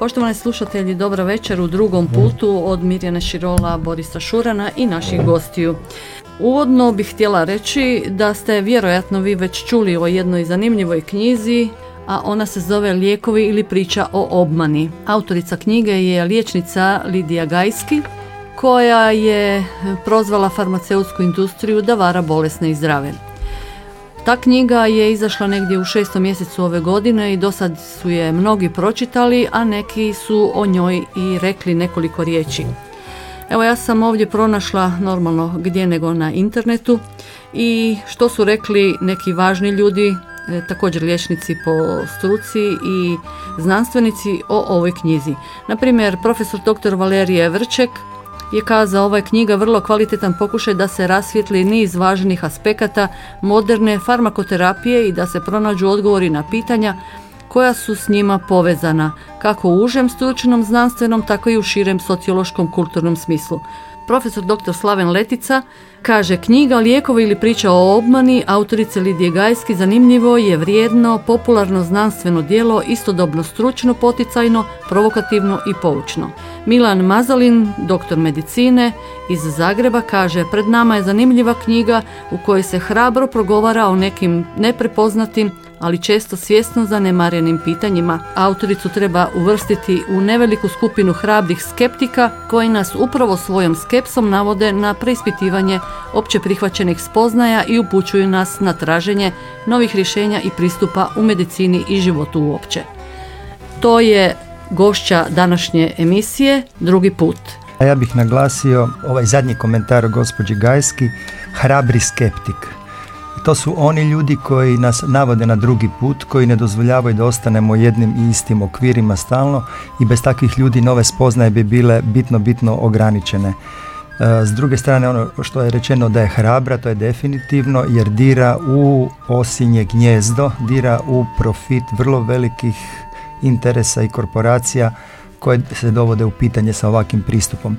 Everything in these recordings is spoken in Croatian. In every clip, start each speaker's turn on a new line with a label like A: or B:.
A: Poštovani slušatelji, dobro večer u drugom putu od Mirjane Širola, Borisa Šurana i naših gostiju. Uvodno bih htjela reći da ste vjerojatno vi već čuli o jednoj zanimljivoj knjizi, a ona se zove Lijekovi ili priča o obmani. Autorica knjige je liječnica Lidija Gajski, koja je prozvala farmaceutsku industriju da vara bolesne i zdrave. Ta knjiga je izašla negdje u šestom mjesecu ove godine i do sad su je mnogi pročitali, a neki su o njoj i rekli nekoliko riječi. Evo ja sam ovdje pronašla normalno gdje nego na internetu i što su rekli neki važni ljudi, e, također liječnici po struci i znanstvenici o ovoj knjizi. Na primjer, profesor dr. Valerije Vrček je kazao ova knjiga vrlo kvalitetan pokušaj da se rasvijetli niz važnih aspekata moderne farmakoterapije i da se pronađu odgovori na pitanja koja su s njima povezana, kako u užem stručnom znanstvenom, tako i u širem sociološkom kulturnom smislu. Profesor dr. Slaven Letica kaže knjiga Lijekovi ili priča o obmani autorice Lidije Gajski zanimljivo je vrijedno, popularno znanstveno djelo, istodobno stručno, poticajno, provokativno i poučno. Milan Mazalin, doktor medicine iz Zagreba, kaže pred nama je zanimljiva knjiga u kojoj se hrabro progovara o nekim neprepoznatim ali često svjesno zanemarenim pitanjima. Autoricu treba uvrstiti u neveliku skupinu hrabrih skeptika koji nas upravo svojom skepsom navode na preispitivanje opće prihvaćenih spoznaja i upućuju nas na traženje novih rješenja i pristupa u medicini i životu uopće. To je gošća današnje emisije drugi put.
B: Ja bih naglasio ovaj zadnji komentar gospođi Gajski, hrabri skeptik. To su oni ljudi koji nas navode na drugi put, koji ne dozvoljavaju da ostanemo jednim i istim okvirima stalno i bez takvih ljudi nove spoznaje bi bile bitno, bitno ograničene. E, s druge strane, ono što je rečeno da je hrabra, to je definitivno, jer dira u osinje gnjezdo, dira u profit vrlo velikih interesa i korporacija koje se dovode u pitanje sa ovakvim pristupom.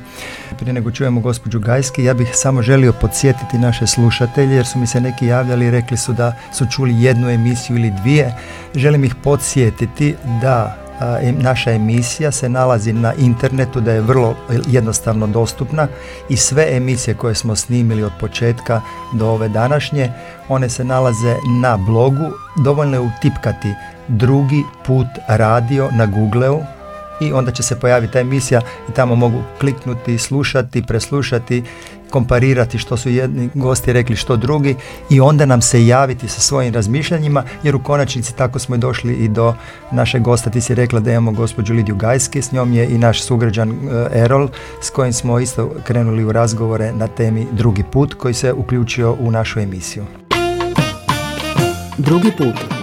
B: Prije nego čujemo gospođu Gajski, ja bih samo želio podsjetiti naše slušatelje, jer su mi se neki javljali i rekli su da su čuli jednu emisiju ili dvije. Želim ih podsjetiti da naša emisija se nalazi na internetu, da je vrlo jednostavno dostupna i sve emisije koje smo snimili od početka do ove današnje, one se nalaze na blogu, dovoljno je utipkati drugi put radio na Googleu, i onda će se pojaviti ta emisija i tamo mogu kliknuti, slušati, preslušati, komparirati što su jedni gosti rekli što drugi i onda nam se javiti sa svojim razmišljanjima jer u konačnici tako smo i došli i do našeg gosta. Ti si rekla da imamo gospođu Lidiju Gajski, s njom je i naš sugrađan e, Erol s kojim smo isto krenuli u razgovore na temi drugi put koji se uključio u našu emisiju.
C: Drugi put.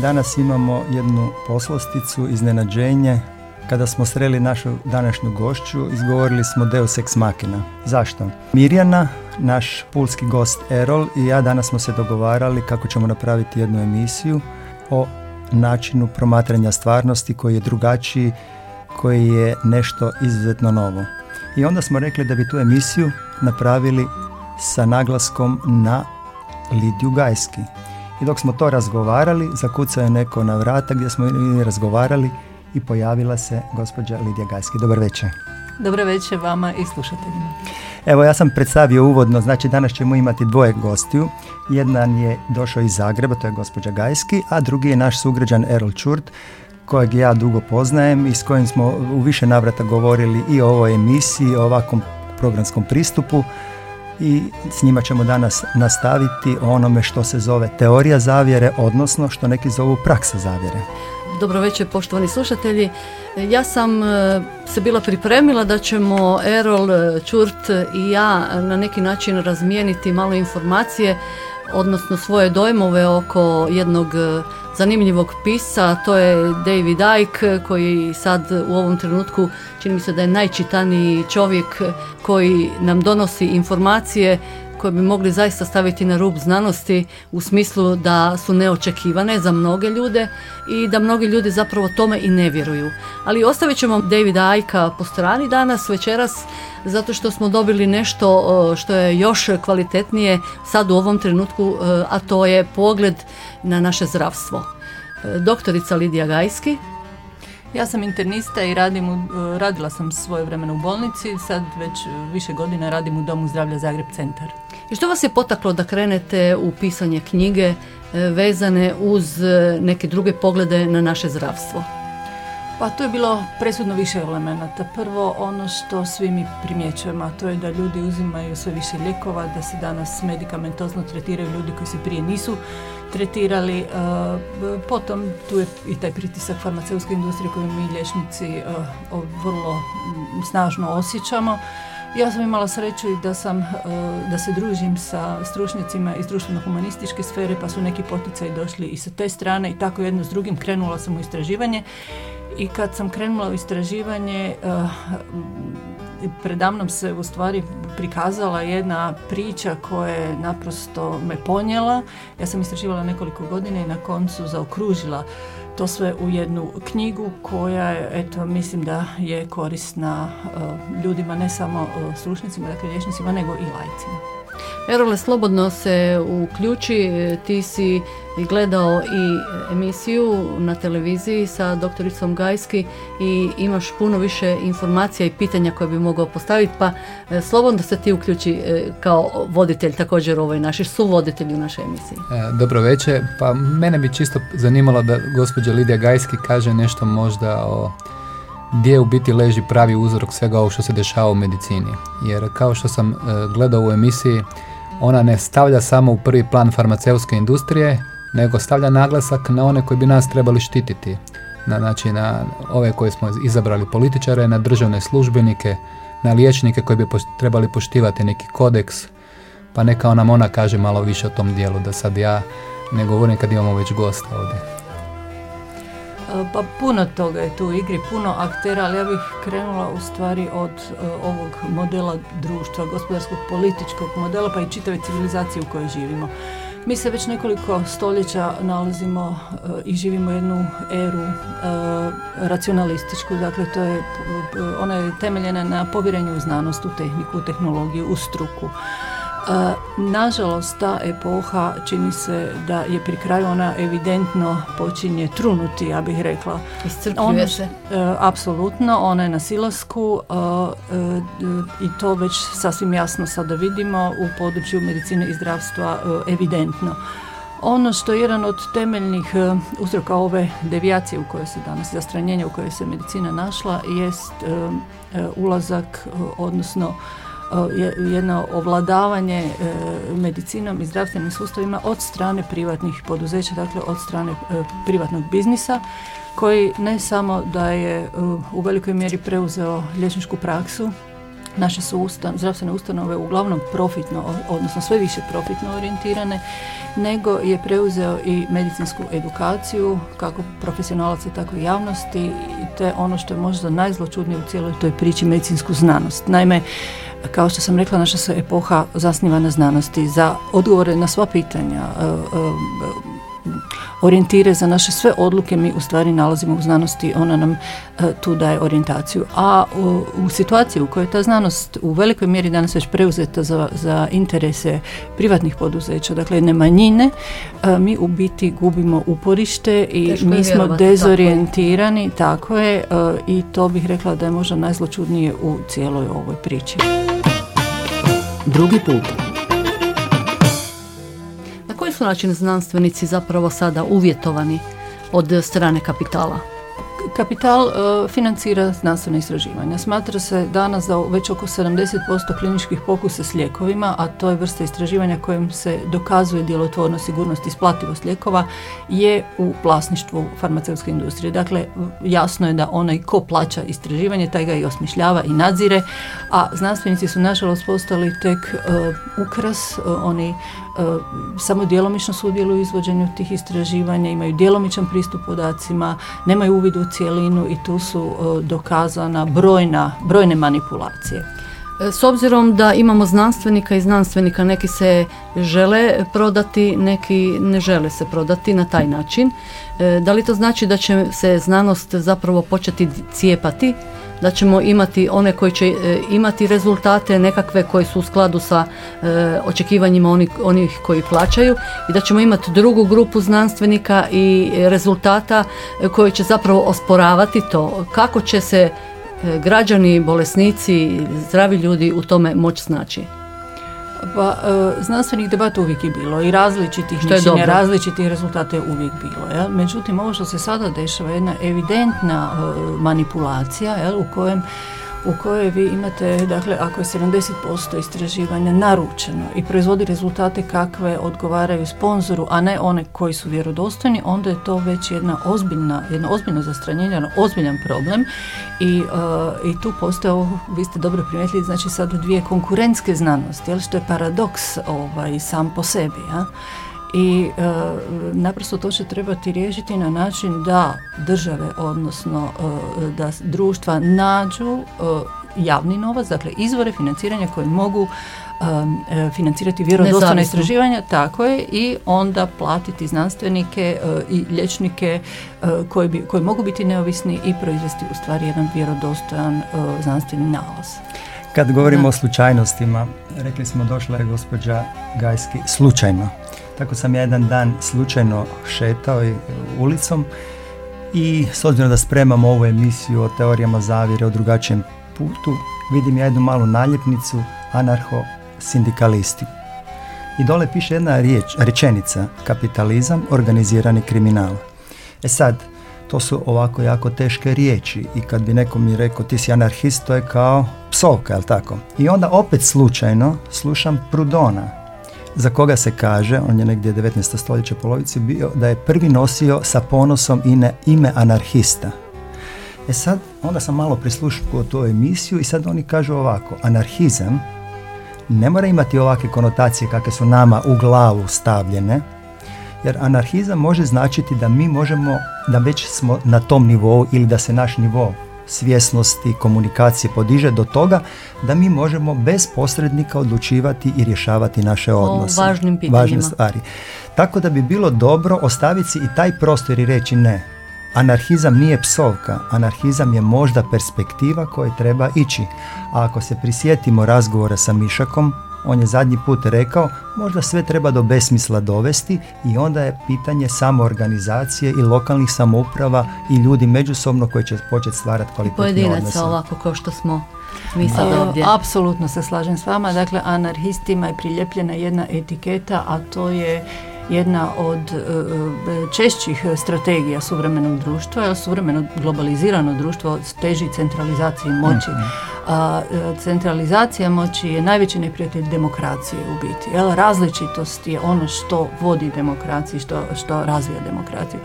B: Danas imamo jednu poslasticu, iznenađenje. Kada smo sreli našu današnju gošću, izgovorili smo Deus ex machina. Zašto? Mirjana, naš pulski gost Erol i ja danas smo se dogovarali kako ćemo napraviti jednu emisiju o načinu promatranja stvarnosti koji je drugačiji, koji je nešto izuzetno novo. I onda smo rekli da bi tu emisiju napravili sa naglaskom na Lidiju Gajski. I dok smo to razgovarali, zakucao je neko na vrata gdje smo i razgovarali i pojavila se gospođa Lidija Gajski. Dobar večer.
A: Dobar večer vama i slušateljima.
B: Evo ja sam predstavio uvodno, znači danas ćemo imati dvoje gostiju. Jedan je došao iz Zagreba, to je gospođa Gajski, a drugi je naš sugrađan Erol Čurt, kojeg ja dugo poznajem i s kojim smo u više navrata govorili i o ovoj emisiji, o ovakvom programskom pristupu i s njima ćemo danas nastaviti o onome što se zove teorija zavjere, odnosno što neki zovu praksa zavjere.
A: Dobro večer poštovani slušatelji. Ja sam e, se bila pripremila da ćemo Erol, Čurt i ja na neki način razmijeniti malo informacije odnosno svoje dojmove oko jednog zanimljivog pisa, to je David Icke koji sad u ovom trenutku čini mi se da je najčitaniji čovjek koji nam donosi informacije koje bi mogli zaista staviti na rub znanosti u smislu da su neočekivane za mnoge ljude i da mnogi ljudi zapravo tome i ne vjeruju. Ali ostavit ćemo Davida Ajka po strani danas, večeras, zato što smo dobili nešto što je još kvalitetnije sad u ovom trenutku, a to je pogled na naše zdravstvo. E, doktorica Lidija Gajski,
D: ja sam internista i radim u, radila sam svoje vremena u bolnici, sad već više godina radim u Domu zdravlja Zagreb centar.
A: Što vas je potaklo da krenete u pisanje knjige e, vezane uz e, neke druge poglede na naše zdravstvo?
D: Pa to je bilo presudno više elemenata. Prvo ono što svi mi primjećujemo, a to je da ljudi uzimaju sve više lijekova, da se danas medikamentozno tretiraju ljudi koji se prije nisu tretirali. E, potom tu je i taj pritisak farmaceutske industrije koju mi liječnici vrlo snažno osjećamo. Ja sam imala sreću i da sam, e, da se družim sa stručnjacima iz društveno-humanističke sfere, pa su neki poticaji došli i sa te strane i tako jedno s drugim krenula sam u istraživanje. I kad sam krenula u istraživanje, e, predamnom se u stvari prikazala jedna priča koja je naprosto me ponijela. Ja sam istraživala nekoliko godina i na koncu zaokružila to sve u jednu knjigu koja je, eto, mislim da je korisna uh, ljudima, ne samo uh, stručnicima, dakle liječnicima, nego i lajcima.
A: Erole, slobodno se uključi, ti si gledao i emisiju na televiziji sa doktoricom Gajski i imaš puno više informacija i pitanja koje bi mogao postaviti, pa e, slobodno se ti uključi e, kao voditelj također ovoj naši suvoditelj u našoj emisiji.
E: E, dobro večer, pa mene bi čisto zanimalo da gospođa Lidija Gajski kaže nešto možda o gdje u biti leži pravi uzrok svega ovog što se dešava u medicini. Jer kao što sam gledao u emisiji, ona ne stavlja samo u prvi plan farmaceutske industrije, nego stavlja naglasak na one koji bi nas trebali štititi. Na, znači na ove koje smo izabrali političare, na državne službenike, na liječnike koji bi trebali poštivati neki kodeks, pa neka nam ona kaže malo više o tom dijelu, da sad ja ne govorim kad imamo već gosta ovdje.
D: Pa puno toga je tu u igri, puno aktera, ali ja bih krenula u stvari od uh, ovog modela društva, gospodarskog, političkog modela, pa i čitave civilizacije u kojoj živimo. Mi se već nekoliko stoljeća nalazimo uh, i živimo jednu eru uh, racionalističku, dakle to je, ona je temeljena na povjerenju u znanost, u tehniku, u tehnologiju, u struku. Nažalost, ta epoha čini se da je pri kraju ona evidentno počinje trunuti, ja bih rekla.
A: Iscrpljuje se.
D: E, apsolutno, ona je na silasku e, e, i to već sasvim jasno sada vidimo u području medicine i zdravstva evidentno. Ono što je jedan od temeljnih uzroka ove devijacije u kojoj se danas, zastranjenja u kojoj se medicina našla, jest ulazak, odnosno jedno ovladavanje e, medicinom i zdravstvenim sustavima od strane privatnih poduzeća, dakle od strane e, privatnog biznisa koji ne samo da je e, u velikoj mjeri preuzeo liječničku praksu, naše su ustan, zdravstvene ustanove uglavnom profitno, odnosno sve više profitno orijentirane, nego je preuzeo i medicinsku edukaciju, kako profesionalaca, tako i javnosti, te ono što je možda najzločudnije u cijeloj toj priči medicinsku znanost. Naime, kao što sam rekla, naša se epoha zasniva na znanosti. Za odgovore na sva pitanja, e, e, orijentire za naše sve odluke mi u stvari nalazimo u znanosti, ona nam e, tu daje orijentaciju. A u, situaciji u kojoj je ta znanost u velikoj mjeri danas već preuzeta za, za interese privatnih poduzeća, dakle jedne manjine, mi u biti gubimo uporište i mi smo dezorijentirani, tako je, i to bih rekla da je možda najzločudnije u cijeloj ovoj priči.
C: Drugi put.
A: Na koji su način znanstvenici zapravo sada uvjetovani od strane kapitala?
D: Kapital e, financira znanstvene istraživanja. Smatra se danas da već oko 70% kliničkih pokusa s lijekovima, a to je vrsta istraživanja kojim se dokazuje djelotvornost, sigurnost i isplativost lijekova, je u vlasništvu farmaceutske industrije. Dakle, jasno je da onaj ko plaća istraživanje, taj ga i osmišljava i nadzire, a znanstvenici su nažalost postali tek uh, ukras, uh, oni E, samo djelomično sudjeluju u izvođenju tih istraživanja, imaju djelomičan pristup podacima, nemaju uvid u cijelinu i tu su e, dokazana brojna, brojne manipulacije.
A: E, s obzirom da imamo znanstvenika i znanstvenika, neki se žele prodati, neki ne žele se prodati na taj način. Da li to znači da će se znanost zapravo početi cijepati da ćemo imati one koji će e, imati rezultate nekakve koji su u skladu sa e, očekivanjima onih, onih koji plaćaju i da ćemo imati drugu grupu znanstvenika i rezultata e, koji će zapravo osporavati to kako će se građani, bolesnici, zdravi ljudi u tome moći snaći.
D: Pa, e, znanstvenih debata uvijek je bilo i različitih mišljenja, različitih rezultata je uvijek bilo. Jel? Međutim, ovo što se sada dešava je jedna evidentna e, manipulacija jel, u kojem u kojoj vi imate, dakle, ako je 70% istraživanja naručeno i proizvodi rezultate kakve odgovaraju sponzoru, a ne one koji su vjerodostojni, onda je to već jedna ozbiljna, jedno ozbiljno zastranjenje, jedan ozbiljan problem i, uh, i tu postoje, vi ste dobro primijetili, znači sad dvije konkurentske znanosti, jel, što je paradoks ovaj, sam po sebi, ja? I e, naprosto to će trebati riješiti na način da države, odnosno e, da društva nađu e, javni novac, dakle izvore financiranja koji mogu financirati vjerodostojna istraživanja, tako je, i onda platiti znanstvenike i liječnike koji, bi, koji mogu biti neovisni i proizvesti u stvari jedan vjerodostojan znanstveni nalaz.
B: Kad govorimo o slučajnostima, rekli smo došla je gospođa Gajski slučajno. Tako sam ja jedan dan slučajno šetao ulicom i s obzirom da spremam ovu emisiju o teorijama zavire o drugačijem putu, vidim ja jednu malu naljepnicu anarho sindikalisti. I dole piše jedna riječ, rečenica, kapitalizam, organizirani kriminal. E sad, to su ovako jako teške riječi i kad bi neko mi rekao ti si anarhist, to je kao psovka, jel tako? I onda opet slučajno slušam Prudona, za koga se kaže, on je negdje 19. stoljeće polovici bio, da je prvi nosio sa ponosom ine, ime anarhista. E sad, onda sam malo prislušao tu emisiju i sad oni kažu ovako, anarhizam ne mora imati ovakve konotacije kakve su nama u glavu stavljene, jer anarhizam može značiti da mi možemo, da već smo na tom nivou ili da se naš nivo svjesnosti, komunikacije podiže do toga da mi možemo bez posrednika odlučivati i rješavati naše odnose.
A: O važnim pitanjima.
B: Važne stvari. Tako da bi bilo dobro ostaviti si i taj prostor i reći ne. Anarhizam nije psovka, anarhizam je možda perspektiva koje treba ići. A ako se prisjetimo razgovora sa Mišakom, on je zadnji put rekao, možda sve treba do besmisla dovesti i onda je pitanje samoorganizacije i lokalnih samouprava i ljudi međusobno koji će početi stvarati kvalitetne odnose.
A: Pojedinaca ovako kao što smo mi sad ovdje.
D: Apsolutno se slažem s vama. Dakle, anarhistima je priljepljena jedna etiketa, a to je jedna od e, e, češćih strategija suvremenog društva, jer suvremeno globalizirano društvo teži centralizaciji moći. Mhm a, e, centralizacija moći je najveći neprijatelj demokracije u biti. Jel? Različitost je ono što vodi demokraciji, što, što razvija demokraciju.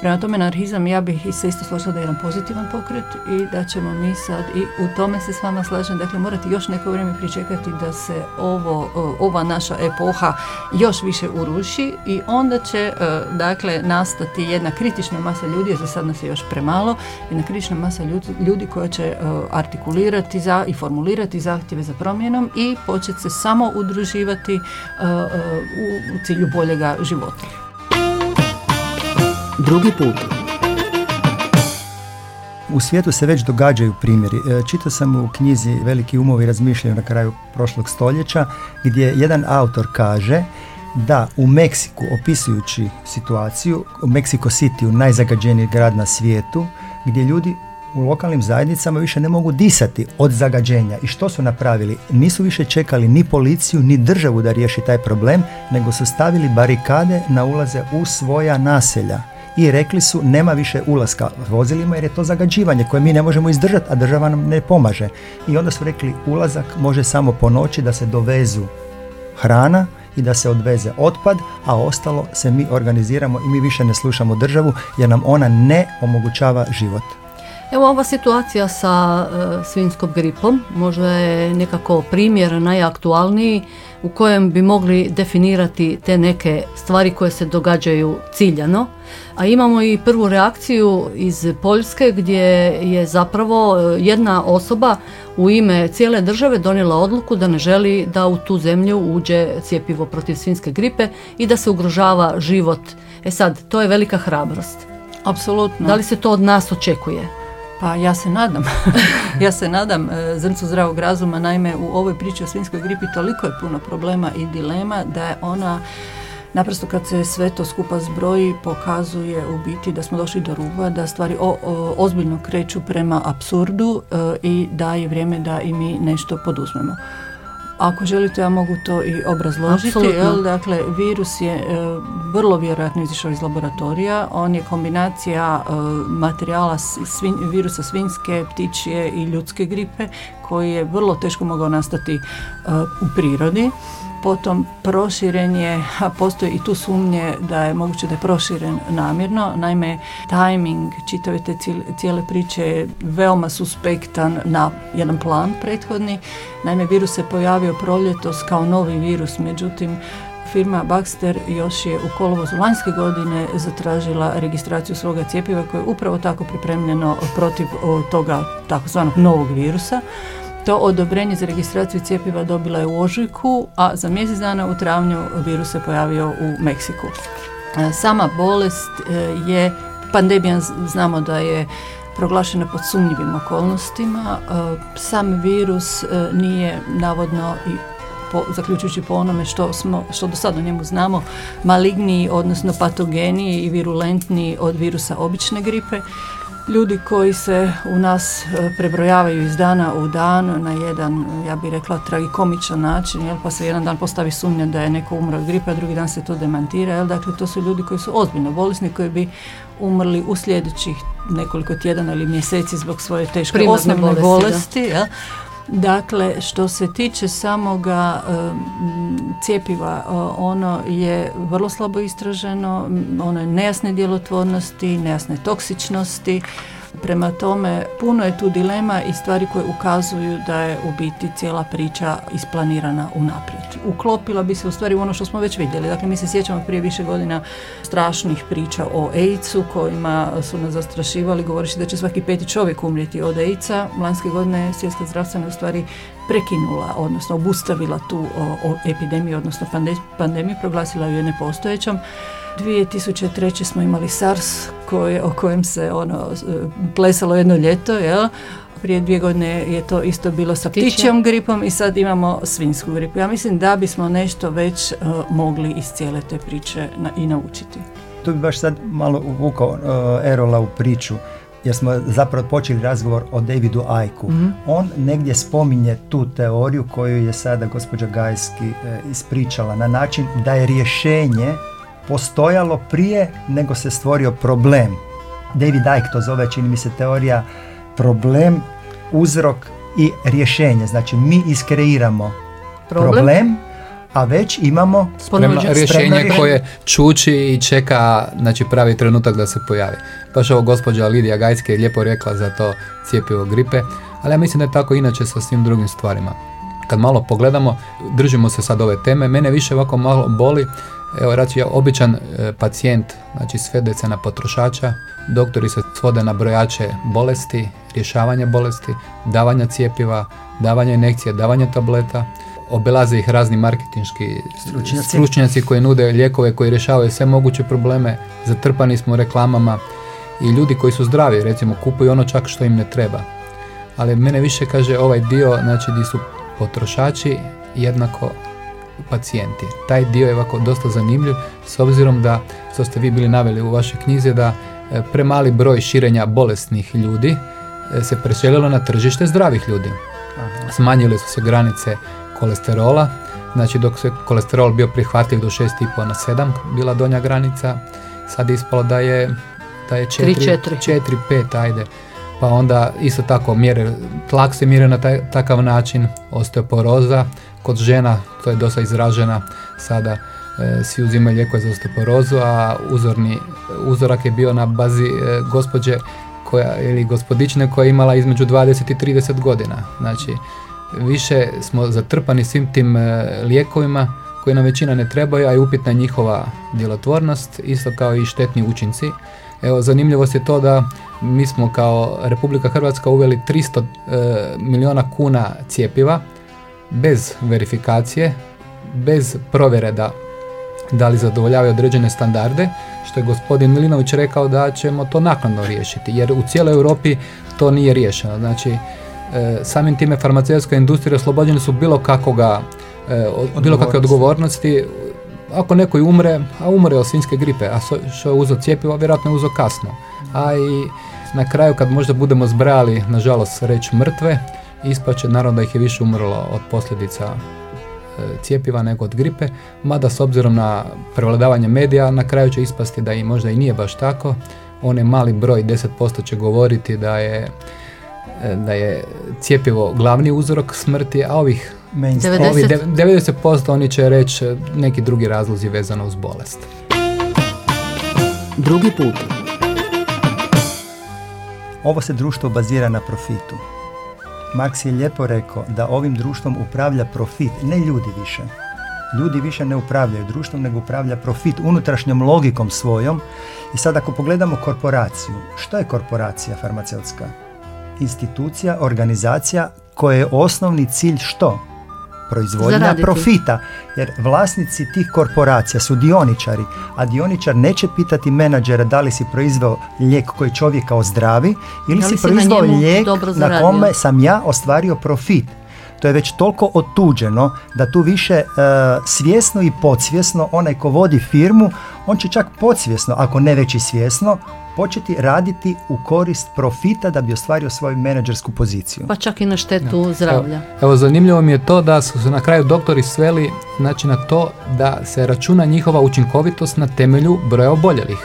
D: Prema tome, anarhizam, ja bih se isto složila da je jedan pozitivan pokret i da ćemo mi sad, i u tome se s vama slažem, dakle morati još neko vrijeme pričekati da se ovo, ova naša epoha još više uruši i onda će, e, dakle, nastati jedna kritična masa ljudi, jer za sad nas je još premalo, jedna kritična masa ljudi, ljudi koja će e, artikulirati za, i formulirati zahtjeve za promjenom i početi se samo udruživati e, u, u cilju boljega života.
C: Drugi put.
B: U svijetu se već događaju primjeri. E, čitao sam u knjizi Veliki umovi razmišljaju na kraju prošlog stoljeća gdje jedan autor kaže da u Meksiku, opisujući situaciju, u Mexico City, najzagađeniji grad na svijetu, gdje ljudi u lokalnim zajednicama više ne mogu disati od zagađenja. I što su napravili? Nisu više čekali ni policiju, ni državu da riješi taj problem, nego su stavili barikade na ulaze u svoja naselja i rekli su nema više ulaska vozilima jer je to zagađivanje koje mi ne možemo izdržati, a država nam ne pomaže. I onda su rekli ulazak može samo po noći da se dovezu hrana i da se odveze otpad, a ostalo se mi organiziramo i mi više ne slušamo državu jer nam ona ne omogućava život.
A: Evo ova situacija sa e, svinskom gripom možda je nekako primjer najaktualniji u kojem bi mogli definirati te neke stvari koje se događaju ciljano. A imamo i prvu reakciju iz Poljske gdje je zapravo e, jedna osoba u ime cijele države donijela odluku da ne želi da u tu zemlju uđe cjepivo protiv svinske gripe i da se ugrožava život. E sad, to je velika hrabrost.
D: Apsolutno.
A: Da li se to od nas očekuje?
D: Pa ja se nadam. ja se nadam e, zrncu zdravog razuma. Naime, u ovoj priči o svinskoj gripi toliko je puno problema i dilema da je ona naprosto kad se sve to skupa zbroji pokazuje u biti da smo došli do ruba, da stvari ozbiljno kreću prema apsurdu e, i da je vrijeme da i mi nešto poduzmemo. Ako želite, ja mogu to i obrazložiti. Jel? Dakle, virus je e, vrlo vjerojatno izišao iz laboratorija. On je kombinacija e, materijala virusa svinske, ptičje i ljudske gripe koji je vrlo teško mogao nastati e, u prirodi potom proširen je, a postoji i tu sumnje da je moguće da je proširen namjerno. Naime, timing čitave te cijele priče je veoma suspektan na jedan plan prethodni. Naime, virus se pojavio proljetos kao novi virus, međutim, firma Baxter još je u kolovozu lanjske godine zatražila registraciju svoga cjepiva koje je upravo tako pripremljeno protiv toga takozvanog novog virusa. To odobrenje za registraciju cjepiva dobila je u ožujku, a za mjesec dana u travnju virus se pojavio u Meksiku. E, sama bolest e, je, pandemija znamo da je proglašena pod sumnjivim okolnostima. E, sam virus nije navodno i po, zaključujući po onome što, smo, što do sada o njemu znamo, maligniji, odnosno patogeniji i virulentniji od virusa obične gripe ljudi koji se u nas e, prebrojavaju iz dana u dan na jedan, ja bih rekla, tragikomičan način, jel? pa se jedan dan postavi sumnja da je neko umro od gripe, a drugi dan se to demantira. Jel? Dakle, to su ljudi koji su ozbiljno bolesni, koji bi umrli u sljedećih nekoliko tjedana ili mjeseci zbog svoje teške osnovne bolesti. Jel? Dakle, što se tiče samoga cijepiva, ono je vrlo slabo istraženo, ono je nejasne djelotvornosti, nejasne toksičnosti, Prema tome, puno je tu dilema i stvari koje ukazuju da je u biti cijela priča isplanirana unaprijed. Uklopila bi se u stvari u ono što smo već vidjeli. Dakle, mi se sjećamo prije više godina strašnih priča o AIDS-u kojima su nas zastrašivali govoreći da će svaki peti čovjek umrijeti od AIDS-a. Lanske godine je svjetska zdravstvena u stvari prekinula, odnosno obustavila tu epidemiju, odnosno pandemiju, proglasila ju je nepostojećom. 2003. smo imali SARS koje, o kojem se ono plesalo jedno ljeto, jel? Prije dvije godine je to isto bilo sa ptičjom gripom i sad imamo svinsku gripu. Ja mislim da bismo nešto već uh, mogli iz cijele te priče na, i naučiti.
B: Tu bi baš sad malo uvukao uh, Erola u priču jer smo zapravo počeli razgovor o Davidu Ajku. Mhm. On negdje spominje tu teoriju koju je sada gospođa Gajski e, ispričala na način da je rješenje postojalo prije nego se stvorio problem. David Icke to zove, čini mi se, teorija problem, uzrok i rješenje. Znači mi iskreiramo problem, a već imamo
E: spremno, rješenje koje čuči i čeka znači, pravi trenutak da se pojavi. Baš ovo gospođa Lidija Gajske je lijepo rekla za to cijepivo gripe, ali ja mislim da je tako inače sa svim drugim stvarima. Kad malo pogledamo, držimo se sad ove teme, mene više ovako malo boli Evo, reći, ja, običan e, pacijent, znači svede se na potrošača, doktori se svode na brojače bolesti, rješavanje bolesti, davanja cijepiva, davanja injekcija, davanja tableta, obilaze ih razni marketinški stručnjaci. stručnjaci koji nude lijekove koji rješavaju sve moguće probleme, zatrpani smo reklamama i ljudi koji su zdravi, recimo, kupuju ono čak što im ne treba. Ali mene više kaže ovaj dio, znači di su potrošači jednako pacijenti. Taj dio je ovako dosta zanimljiv s obzirom da, što ste vi bili naveli u vašoj knjizi, da e, premali broj širenja bolesnih ljudi e, se preselilo na tržište zdravih ljudi. Smanjile su se granice kolesterola, znači dok se kolesterol bio prihvatljiv do 6,5 na 7 bila donja granica, sad je ispalo da je da je 4, 5, ajde. Pa onda isto tako mjere, tlak se mjere na taj, takav način, osteoporoza, kod žena to je dosta izražena sada e, svi uzimaju lijekove za osteoporozu, a uzorni, uzorak je bio na bazi e, gospođe koja, ili gospodične koja je imala između 20 i 30 godina. Znači, više smo zatrpani svim tim e, lijekovima koji nam većina ne trebaju, a je upitna njihova djelotvornost, isto kao i štetni učinci. Evo, zanimljivost je to da mi smo kao Republika Hrvatska uveli 300 e, milijuna kuna cijepiva bez verifikacije, bez provjere da, da li zadovoljavaju određene standarde, što je gospodin Milinović rekao da ćemo to naknadno riješiti, jer u cijeloj Europi to nije riješeno. Znači, e, samim time farmaceutska industrija oslobođeni su bilo kakvoga e, bilo kakve odgovornosti ako neko i umre, a umre od svinjske gripe, a što je uzeo cijepivo, vjerojatno je uzeo kasno. A i na kraju kad možda budemo zbrali, nažalost, reći mrtve, ispaće naravno da ih je više umrlo od posljedica e, cijepiva nego od gripe, mada s obzirom na prevladavanje medija na kraju će ispasti da i možda i nije baš tako. Onaj mali broj, 10% će govoriti da je e, da je cijepivo glavni uzrok smrti, a ovih 90%, 90% oni će reći e, neki drugi razlozi vezano uz bolest.
C: Drugi put.
B: Ovo se društvo bazira na profitu. Marks je lijepo rekao da ovim društvom upravlja profit, ne ljudi više. Ljudi više ne upravljaju društvom, nego upravlja profit unutrašnjom logikom svojom. I sad ako pogledamo korporaciju, što je korporacija farmaceutska? Institucija, organizacija koja je osnovni cilj što? Proizvodnja profita. Jer vlasnici tih korporacija su dioničari, a dioničar neće pitati menadžera da li si proizveo lijek koji čovjeka ozdravi ili si, si proizveo lijek na kome sam ja ostvario profit. To je već toliko otuđeno da tu više e, svjesno i podsvjesno onaj ko vodi firmu, on će čak podsvjesno, ako ne već i svjesno, početi raditi u korist profita da bi ostvario svoju menadžersku poziciju.
A: Pa čak i na štetu zdravlja.
E: Evo, evo, zanimljivo mi je to da su se na kraju doktori sveli znači, na to da se računa njihova učinkovitost na temelju broja oboljelih.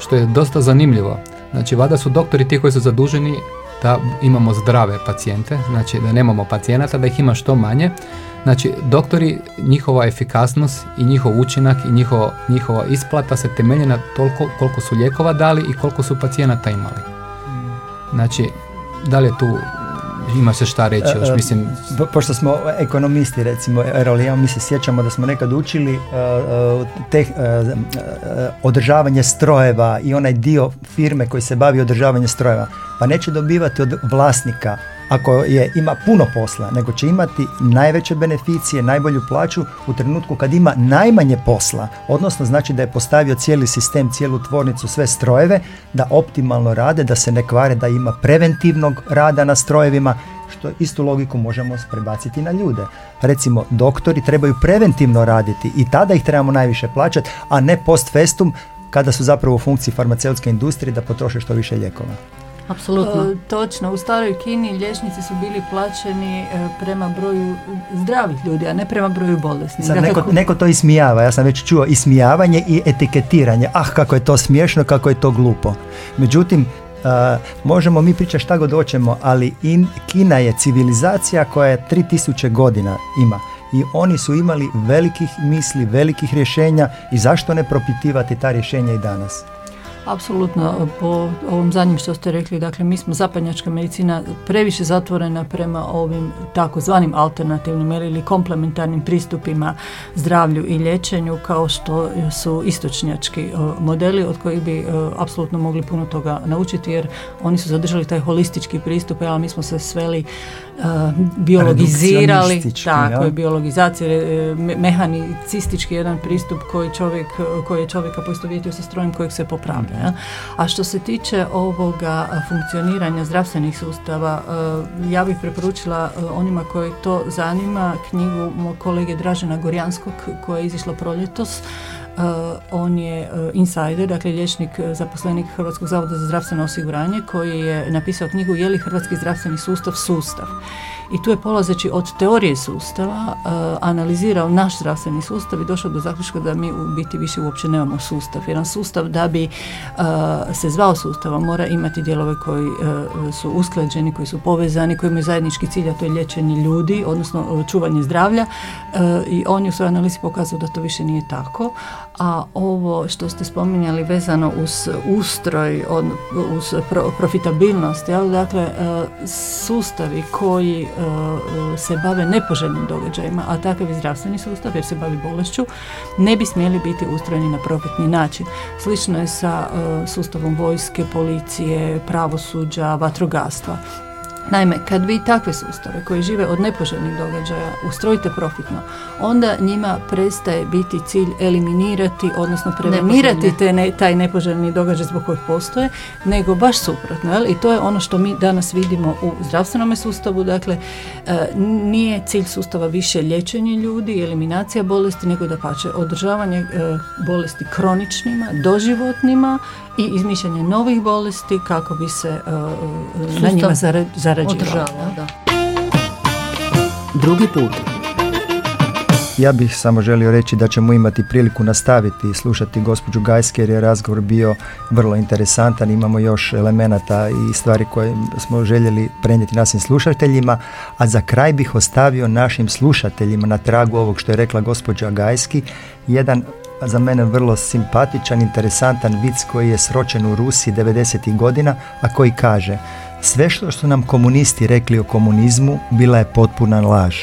E: Što je dosta zanimljivo. Znači, vada su doktori ti koji su zaduženi da imamo zdrave pacijente, znači da nemamo pacijenata, da ih ima što manje, Znači, doktori, njihova efikasnost i njihov učinak i njihovo, njihova isplata se temelji na toliko koliko su lijekova dali i koliko su pacijenata imali. Znači, da li je tu ima se šta reći još, e, e, mislim...
B: pošto smo ekonomisti, recimo, ja mi se sjećamo da smo nekad učili uh, te, održavanje strojeva i onaj dio firme koji se bavi održavanje strojeva, pa neće dobivati od vlasnika ako je, ima puno posla, nego će imati najveće beneficije, najbolju plaću u trenutku kad ima najmanje posla, odnosno znači da je postavio cijeli sistem, cijelu tvornicu, sve strojeve, da optimalno rade, da se ne kvare, da ima preventivnog rada na strojevima, što istu logiku možemo prebaciti na ljude. Recimo, doktori trebaju preventivno raditi i tada ih trebamo najviše plaćati, a ne post festum kada su zapravo u funkciji farmaceutske industrije da potroše što više lijekova.
A: Apsolutno. E,
D: točno, u staroj Kini liječnici su bili plaćeni e, prema broju zdravih ljudi, a ne prema broju bolesnih.
B: Sad neko, neko to ismijava, ja sam već čuo ismijavanje i etiketiranje. Ah, kako je to smiješno, kako je to glupo. Međutim, Uh, možemo mi pričati šta god hoćemo, ali in, Kina je civilizacija koja je 3000 godina ima i oni su imali velikih misli, velikih rješenja i zašto ne propitivati ta rješenja i danas?
D: Apsolutno, po ovom zadnjem što ste rekli, dakle mi smo zapadnjačka medicina previše zatvorena prema ovim takozvanim alternativnim ili komplementarnim pristupima zdravlju i liječenju kao što su istočnjački modeli od kojih bi apsolutno mogli puno toga naučiti jer oni su zadržali taj holistički pristup, ali mi smo se sveli biologizirali, tako je biologizacija, e, mehanicistički jedan pristup koji čovjek, koji je čovjeka poistovjetio sa strojem kojeg se popravlja. A što se tiče ovoga funkcioniranja zdravstvenih sustava, ja bih preporučila onima koji to zanima knjigu mog kolege Dražena Gorjanskog koja je izišla proljetos on je insider, dakle liječnik, zaposlenik Hrvatskog zavoda za zdravstveno osiguranje koji je napisao knjigu Je li hrvatski zdravstveni sustav sustav? i tu je polazeći od teorije sustava uh, analizirao naš zdravstveni sustav i došao do zaključka da mi u biti više uopće nemamo sustav. Jedan sustav da bi se zvao sustavom mora imati dijelove koji su usklađeni, koji su povezani, koji imaju zajednički cilj, a to je liječenje ljudi, odnosno čuvanje zdravlja i on je u svojoj analizi pokazao da to više nije tako, a ovo što ste spominjali vezano uz ustroj, uz profitabilnost, jel? dakle sustavi koji E, se bave nepoželjnim događajima, a takav je zdravstveni sustav jer se bavi bolešću, ne bi smjeli biti ustrojeni na profitni način. Slično je sa e, sustavom vojske, policije, pravosuđa, vatrogastva. Naime, kad vi takve sustave koji žive od nepoželjnih događaja ustrojite profitno, onda njima prestaje biti cilj eliminirati, odnosno prevenirati te ne, taj nepoželjni događaj zbog kojih postoje, nego baš suprotno. Jel? I to je ono što mi danas vidimo u zdravstvenom sustavu. Dakle, e, nije cilj sustava više liječenje ljudi, eliminacija bolesti, nego da pače održavanje e, bolesti kroničnima, doživotnima i izmišljanje novih bolesti kako bi se uh, na njima zarađivalo. Da.
C: Drugi put.
B: Ja bih samo želio reći da ćemo imati priliku nastaviti slušati gospođu Gajske jer je razgovor bio vrlo interesantan. Imamo još elemenata i stvari koje smo željeli prenijeti našim slušateljima, a za kraj bih ostavio našim slušateljima na tragu ovog što je rekla gospođa Gajski jedan za mene vrlo simpatičan, interesantan vic koji je sročen u Rusiji 90. godina, a koji kaže Sve što su nam komunisti rekli o komunizmu bila je potpuna laž.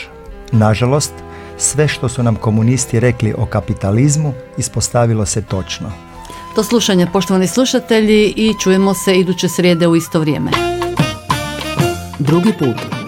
B: Nažalost, sve što su nam komunisti rekli o kapitalizmu ispostavilo se točno.
A: To slušanje, poštovani slušatelji, i čujemo se iduće srijede u isto vrijeme.
C: Drugi put.